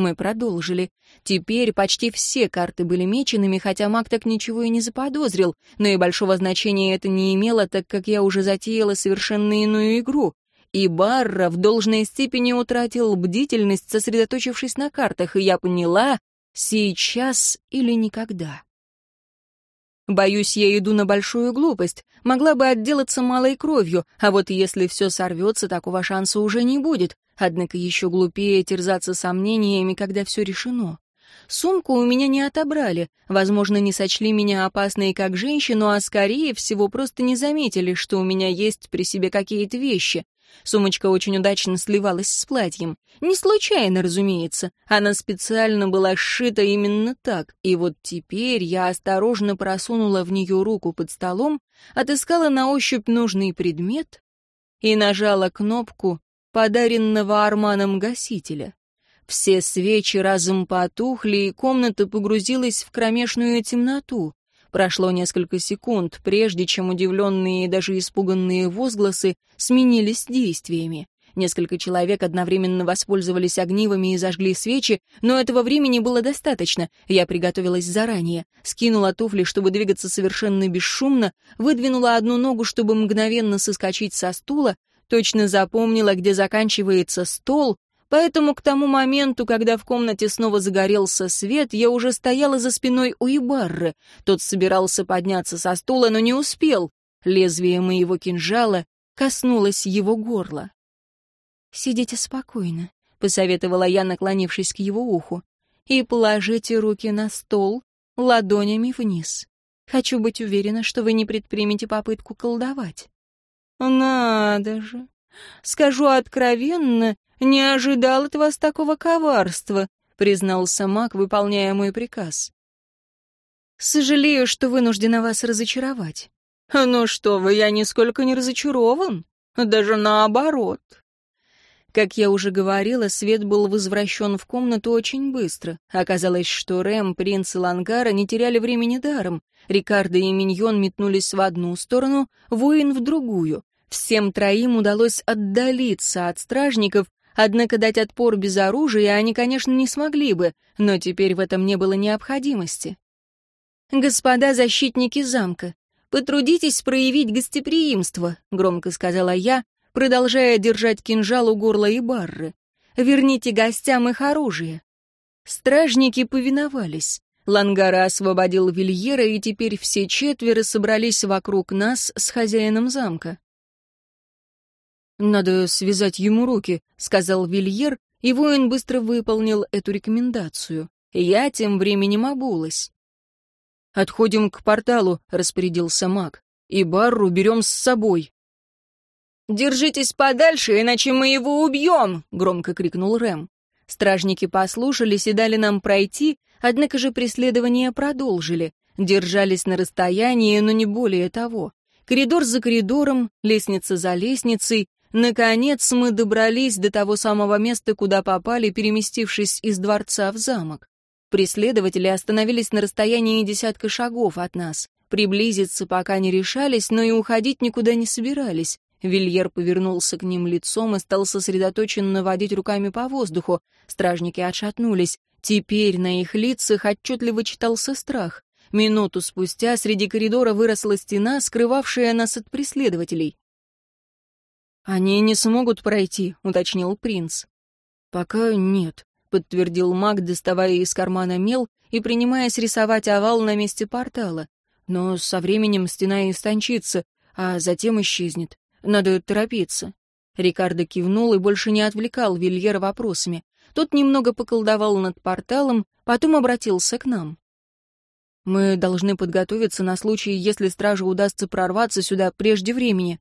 Мы продолжили. Теперь почти все карты были меченными, хотя маг так ничего и не заподозрил, но и большого значения это не имело, так как я уже затеяла совершенно иную игру. И Барра в должной степени утратил бдительность, сосредоточившись на картах, и я поняла, сейчас или никогда. Боюсь, я иду на большую глупость. Могла бы отделаться малой кровью, а вот если все сорвется, такого шанса уже не будет. Однако еще глупее терзаться сомнениями, когда все решено. Сумку у меня не отобрали, возможно, не сочли меня опасной как женщину, а скорее всего просто не заметили, что у меня есть при себе какие-то вещи. Сумочка очень удачно сливалась с платьем. Не случайно, разумеется. Она специально была сшита именно так. И вот теперь я осторожно просунула в нее руку под столом, отыскала на ощупь нужный предмет и нажала кнопку подаренного Арманом гасителя. Все свечи разом потухли, и комната погрузилась в кромешную темноту. Прошло несколько секунд, прежде чем удивленные и даже испуганные возгласы сменились действиями. Несколько человек одновременно воспользовались огнивами и зажгли свечи, но этого времени было достаточно. Я приготовилась заранее. Скинула туфли, чтобы двигаться совершенно бесшумно, выдвинула одну ногу, чтобы мгновенно соскочить со стула, точно запомнила, где заканчивается стол, Поэтому к тому моменту, когда в комнате снова загорелся свет, я уже стояла за спиной у Ибарры. Тот собирался подняться со стула, но не успел. Лезвие моего кинжала коснулось его горла. «Сидите спокойно», — посоветовала я, наклонившись к его уху, «и положите руки на стол ладонями вниз. Хочу быть уверена, что вы не предпримете попытку колдовать». «Надо же! Скажу откровенно, не ожидал от вас такого коварства», — признался маг, выполняя мой приказ. «Сожалею, что вынуждена вас разочаровать». «Ну что вы, я нисколько не разочарован. Даже наоборот». Как я уже говорила, свет был возвращен в комнату очень быстро. Оказалось, что Рэм, принц и Лангара не теряли времени даром. Рикардо и Миньон метнулись в одну сторону, воин в другую. Всем троим удалось отдалиться от стражников, однако дать отпор без оружия они, конечно, не смогли бы, но теперь в этом не было необходимости. «Господа защитники замка, потрудитесь проявить гостеприимство», — громко сказала я, продолжая держать кинжал у горла и барры. «Верните гостям их оружие». Стражники повиновались. Лангара освободил Вильера, и теперь все четверо собрались вокруг нас с хозяином замка. «Надо связать ему руки», — сказал Вильер, и воин быстро выполнил эту рекомендацию. Я тем временем обулась. «Отходим к порталу», — распорядился маг, — «и Барру берем с собой». «Держитесь подальше, иначе мы его убьем!» — громко крикнул Рэм. Стражники послушались и дали нам пройти, однако же преследование продолжили. Держались на расстоянии, но не более того. Коридор за коридором, лестница за лестницей, Наконец мы добрались до того самого места, куда попали, переместившись из дворца в замок. Преследователи остановились на расстоянии десятка шагов от нас. Приблизиться пока не решались, но и уходить никуда не собирались. Вильер повернулся к ним лицом и стал сосредоточенно водить руками по воздуху. Стражники отшатнулись. Теперь на их лицах отчетливо читался страх. Минуту спустя среди коридора выросла стена, скрывавшая нас от преследователей. «Они не смогут пройти», — уточнил принц. «Пока нет», — подтвердил маг, доставая из кармана мел и принимаясь рисовать овал на месте портала. «Но со временем стена истончится, а затем исчезнет. Надо торопиться». Рикардо кивнул и больше не отвлекал Вильера вопросами. Тот немного поколдовал над порталом, потом обратился к нам. «Мы должны подготовиться на случай, если страже удастся прорваться сюда прежде времени.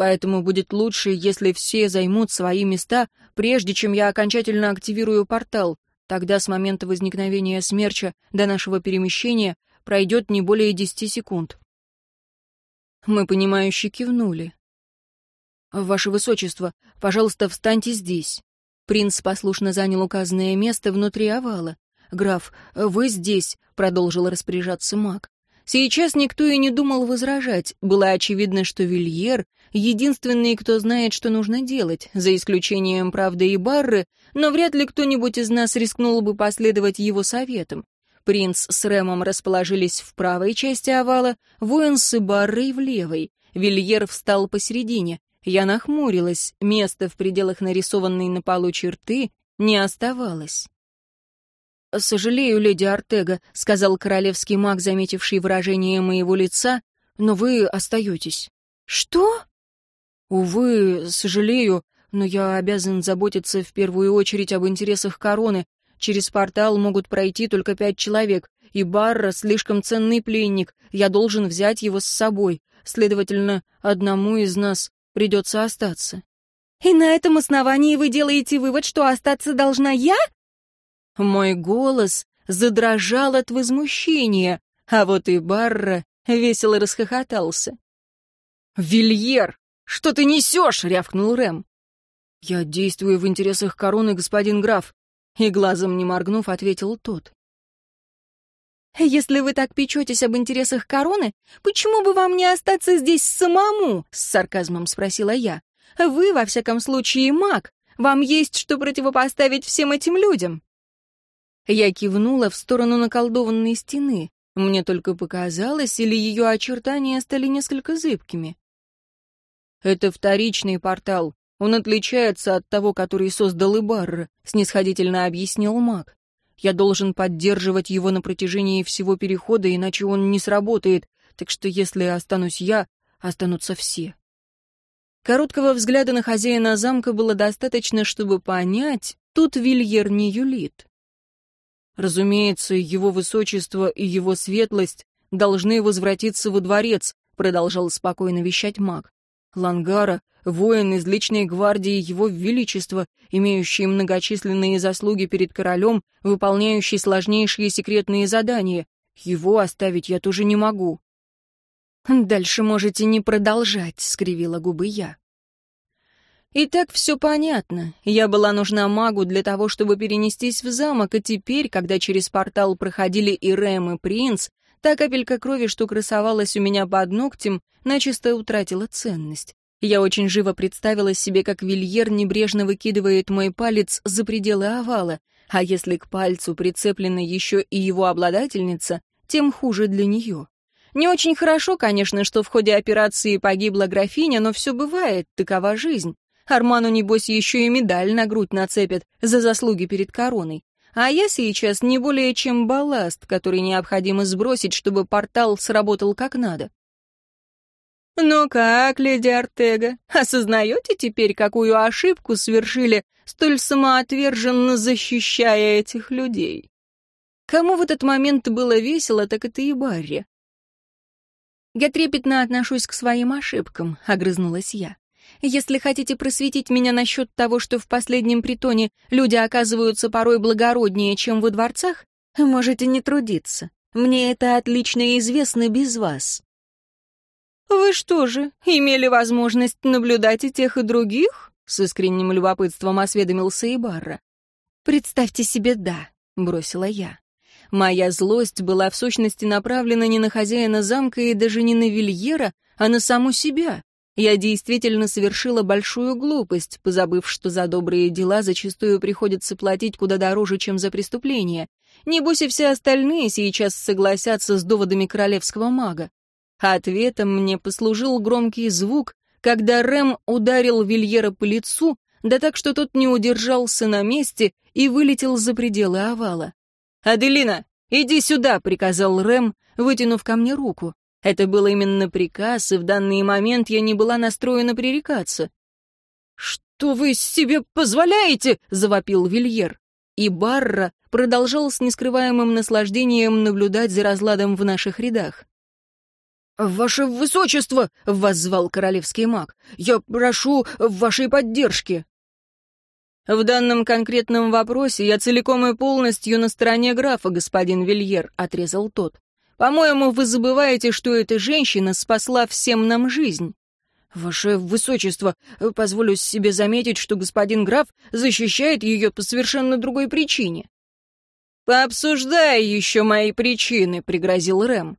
Поэтому будет лучше, если все займут свои места, прежде чем я окончательно активирую портал. Тогда с момента возникновения смерча до нашего перемещения пройдет не более десяти секунд. Мы, понимающе кивнули. «Ваше Высочество, пожалуйста, встаньте здесь». Принц послушно занял указанное место внутри овала. «Граф, вы здесь», — продолжил распоряжаться маг. Сейчас никто и не думал возражать. Было очевидно, что Вильер — единственный, кто знает, что нужно делать, за исключением, правда, и Барры, но вряд ли кто-нибудь из нас рискнул бы последовать его советам. Принц с Рэмом расположились в правой части овала, воин с Баррой в левой. Вильер встал посередине. Я нахмурилась, места в пределах нарисованной на полу черты не оставалось. «Сожалею, леди Артега», — сказал королевский маг, заметивший выражение моего лица, — «но вы остаетесь». «Что?» «Увы, сожалею, но я обязан заботиться в первую очередь об интересах короны. Через портал могут пройти только пять человек, и Барра слишком ценный пленник, я должен взять его с собой. Следовательно, одному из нас придется остаться». «И на этом основании вы делаете вывод, что остаться должна я?» Мой голос задрожал от возмущения, а вот и Барра весело расхохотался. «Вильер, что ты несешь?» — рявкнул Рэм. «Я действую в интересах короны, господин граф», — и глазом не моргнув, ответил тот. «Если вы так печетесь об интересах короны, почему бы вам не остаться здесь самому?» — с сарказмом спросила я. «Вы, во всяком случае, маг. Вам есть что противопоставить всем этим людям». Я кивнула в сторону наколдованной стены. Мне только показалось, или ее очертания стали несколько зыбкими. «Это вторичный портал. Он отличается от того, который создал Ибарра», — снисходительно объяснил маг. «Я должен поддерживать его на протяжении всего перехода, иначе он не сработает, так что если останусь я, останутся все». Короткого взгляда на хозяина замка было достаточно, чтобы понять, тут Вильер не юлит. Разумеется, его высочество и его светлость должны возвратиться во дворец, продолжал спокойно вещать маг. Лангара, воин из личной гвардии его величества, имеющий многочисленные заслуги перед королем, выполняющий сложнейшие секретные задания. Его оставить я тоже не могу. «Дальше можете не продолжать», — скривила губы я. И так все понятно. Я была нужна магу для того, чтобы перенестись в замок, и теперь, когда через портал проходили и Рэм, и Принц, та капелька крови, что красовалась у меня под ногтем, начисто утратила ценность. Я очень живо представила себе, как Вильер небрежно выкидывает мой палец за пределы овала, а если к пальцу прицеплена еще и его обладательница, тем хуже для нее. Не очень хорошо, конечно, что в ходе операции погибла графиня, но все бывает, такова жизнь. Арману, небось, еще и медаль на грудь нацепят за заслуги перед короной. А я сейчас не более чем балласт, который необходимо сбросить, чтобы портал сработал как надо. «Ну как, леди Артега, осознаете теперь, какую ошибку совершили, столь самоотверженно защищая этих людей?» Кому в этот момент было весело, так это и Барри. «Я трепетно отношусь к своим ошибкам», — огрызнулась я. «Если хотите просветить меня насчет того, что в последнем притоне люди оказываются порой благороднее, чем во дворцах, можете не трудиться. Мне это отлично известно без вас». «Вы что же, имели возможность наблюдать и тех, и других?» С искренним любопытством осведомился Ибарра. «Представьте себе, да», — бросила я. Моя злость была в сущности направлена не на хозяина замка и даже не на Вильера, а на саму себя. Я действительно совершила большую глупость, позабыв, что за добрые дела зачастую приходится платить куда дороже, чем за преступления. Небось и все остальные сейчас согласятся с доводами королевского мага. Ответом мне послужил громкий звук, когда Рэм ударил Вильера по лицу, да так, что тот не удержался на месте и вылетел за пределы овала. «Аделина, иди сюда!» — приказал Рэм, вытянув ко мне руку. Это был именно приказ, и в данный момент я не была настроена пререкаться. «Что вы себе позволяете?» — завопил Вильер. И Барра продолжал с нескрываемым наслаждением наблюдать за разладом в наших рядах. «Ваше высочество!» — воззвал королевский маг. «Я прошу вашей поддержки!» «В данном конкретном вопросе я целиком и полностью на стороне графа, господин Вильер», — отрезал тот. «По-моему, вы забываете, что эта женщина спасла всем нам жизнь». «Ваше высочество, позволю себе заметить, что господин граф защищает ее по совершенно другой причине». «Пообсуждай еще мои причины», — пригрозил Рэм.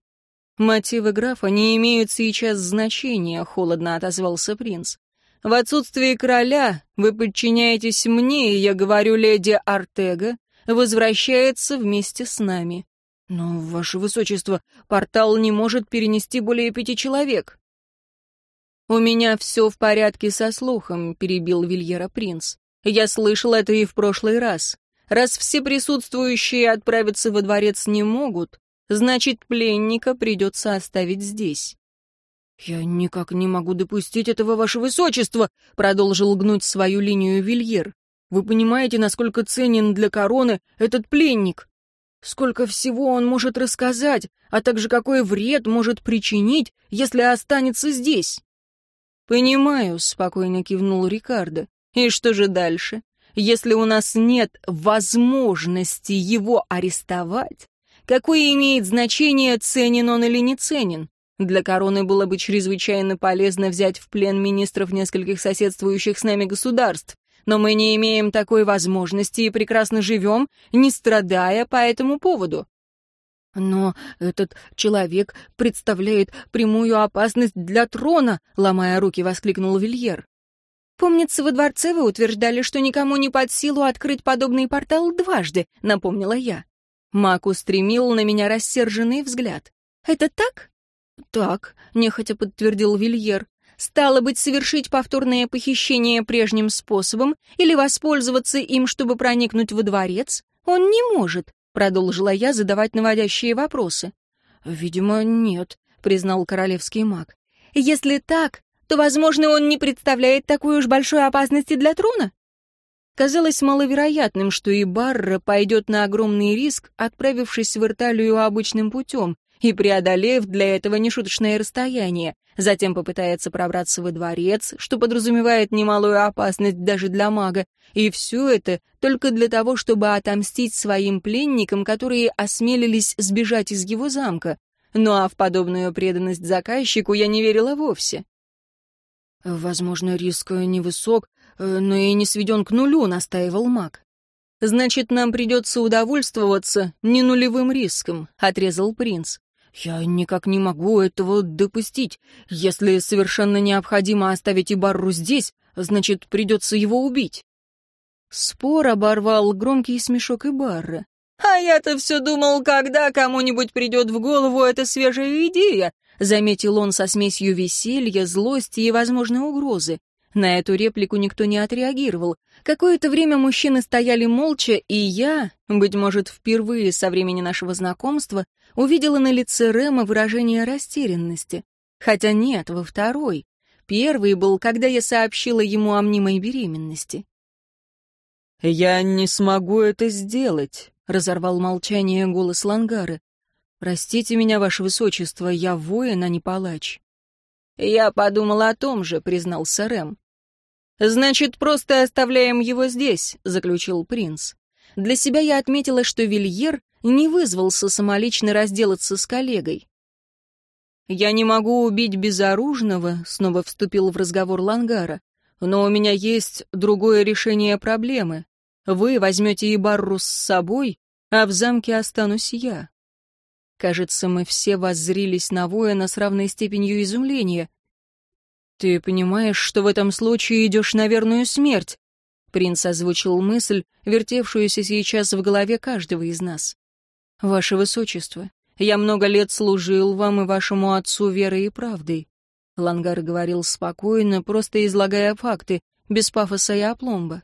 «Мотивы графа не имеют сейчас значения», — холодно отозвался принц. В отсутствие короля вы подчиняетесь мне, и я говорю, леди Артега возвращается вместе с нами. Но, ваше высочество, портал не может перенести более пяти человек. У меня все в порядке со слухом, перебил Вильера принц. Я слышал это и в прошлый раз. Раз все присутствующие отправиться во дворец не могут, значит, пленника придется оставить здесь. «Я никак не могу допустить этого, ваше высочество», — продолжил гнуть свою линию Вильер. «Вы понимаете, насколько ценен для короны этот пленник? Сколько всего он может рассказать, а также какой вред может причинить, если останется здесь?» «Понимаю», — спокойно кивнул Рикардо. «И что же дальше? Если у нас нет возможности его арестовать, какое имеет значение, ценен он или не ценен? Для короны было бы чрезвычайно полезно взять в плен министров нескольких соседствующих с нами государств, но мы не имеем такой возможности и прекрасно живем, не страдая по этому поводу. «Но этот человек представляет прямую опасность для трона», — ломая руки, воскликнул Вильер. «Помнится, во дворце вы утверждали, что никому не под силу открыть подобный портал дважды», — напомнила я. Мак устремил на меня рассерженный взгляд. «Это так?» «Так», — нехотя подтвердил Вильер. «Стало быть, совершить повторное похищение прежним способом или воспользоваться им, чтобы проникнуть во дворец, он не может», — продолжила я задавать наводящие вопросы. «Видимо, нет», — признал королевский маг. «Если так, то, возможно, он не представляет такой уж большой опасности для трона?» Казалось маловероятным, что и Барра пойдет на огромный риск, отправившись в Ирталию обычным путем, и, преодолев для этого нешуточное расстояние, затем попытается пробраться во дворец, что подразумевает немалую опасность даже для мага, и все это только для того, чтобы отомстить своим пленникам, которые осмелились сбежать из его замка. Ну а в подобную преданность заказчику я не верила вовсе. «Возможно, риск невысок, э, но и не сведен к нулю», — настаивал маг. «Значит, нам придется удовольствоваться не нулевым риском», — отрезал принц. «Я никак не могу этого допустить. Если совершенно необходимо оставить Ибарру здесь, значит, придется его убить». Спор оборвал громкий смешок Ибарры. «А я-то все думал, когда кому-нибудь придет в голову эта свежая идея», заметил он со смесью веселья, злости и возможной угрозы. На эту реплику никто не отреагировал. Какое-то время мужчины стояли молча, и я, быть может, впервые со времени нашего знакомства, увидела на лице Рэма выражение растерянности. Хотя нет, во второй. Первый был, когда я сообщила ему о мнимой беременности. «Я не смогу это сделать», — разорвал молчание голос Лангары. «Простите меня, ваше высочество, я воин, а не палач». «Я подумал о том же», — признался Рэм. «Значит, просто оставляем его здесь», — заключил принц. Для себя я отметила, что Вильер не вызвался самолично разделаться с коллегой. «Я не могу убить безоружного», — снова вступил в разговор Лангара, «но у меня есть другое решение проблемы. Вы возьмете Ибарру с собой, а в замке останусь я». Кажется, мы все воззрились на воина с равной степенью изумления. «Ты понимаешь, что в этом случае идешь на верную смерть?» Принц озвучил мысль, вертевшуюся сейчас в голове каждого из нас. «Ваше Высочество, я много лет служил вам и вашему отцу верой и правдой». Лангар говорил спокойно, просто излагая факты, без пафоса и опломба.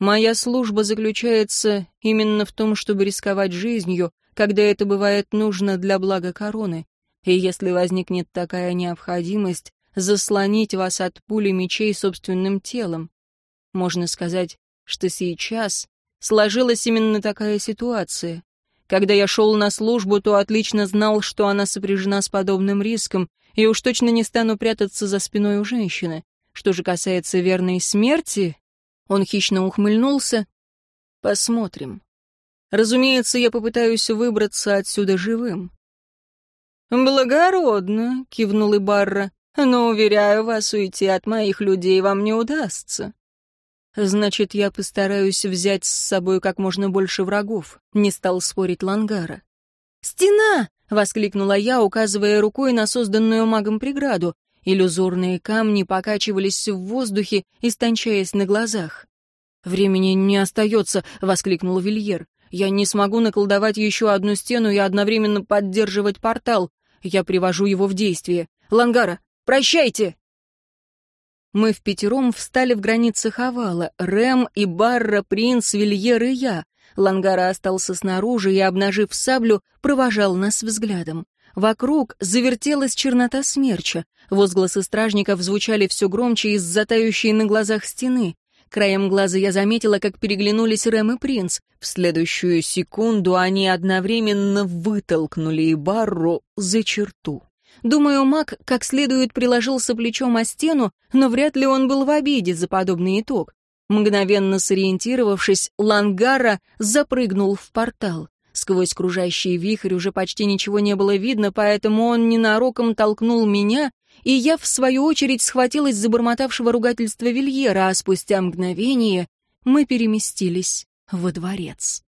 «Моя служба заключается именно в том, чтобы рисковать жизнью, когда это бывает нужно для блага короны, и если возникнет такая необходимость, заслонить вас от пули мечей собственным телом. Можно сказать, что сейчас сложилась именно такая ситуация. Когда я шел на службу, то отлично знал, что она сопряжена с подобным риском, и уж точно не стану прятаться за спиной у женщины. Что же касается верной смерти, он хищно ухмыльнулся. Посмотрим. Разумеется, я попытаюсь выбраться отсюда живым. «Благородно», — кивнул Ибарра. Но, уверяю вас, уйти от моих людей вам не удастся. Значит, я постараюсь взять с собой как можно больше врагов, не стал спорить Лангара. «Стена!» — воскликнула я, указывая рукой на созданную магом преграду. Иллюзорные камни покачивались в воздухе, истончаясь на глазах. «Времени не остается», — воскликнул Вильер. «Я не смогу наколдовать еще одну стену и одновременно поддерживать портал. Я привожу его в действие. Лангара, Прощайте!» Мы в пятером встали в границах овала. Рэм и Барра, принц, Вильер и я. Лангара остался снаружи и, обнажив саблю, провожал нас взглядом. Вокруг завертелась чернота смерча. Возгласы стражников звучали все громче из затающей на глазах стены. Краем глаза я заметила, как переглянулись Рэм и принц. В следующую секунду они одновременно вытолкнули Барру за черту. Думаю, маг как следует приложился плечом о стену, но вряд ли он был в обиде за подобный итог. Мгновенно сориентировавшись, Лангара запрыгнул в портал. Сквозь кружащий вихрь уже почти ничего не было видно, поэтому он ненароком толкнул меня, и я, в свою очередь, схватилась за бормотавшего ругательства Вильера, а спустя мгновение мы переместились во дворец.